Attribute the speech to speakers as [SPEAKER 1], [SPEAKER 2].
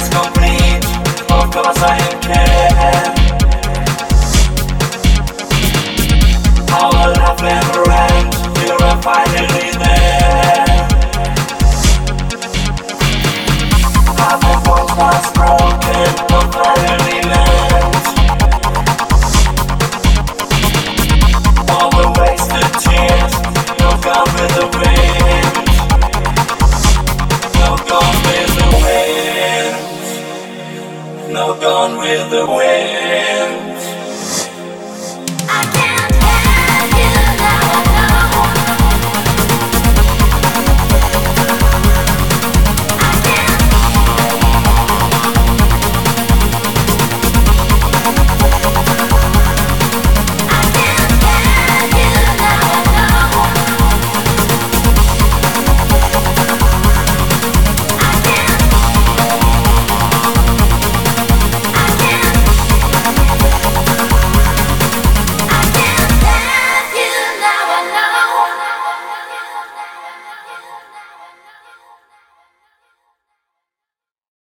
[SPEAKER 1] is complete. Of course I am care. Our love never ends. You're finally there no gone with the wind.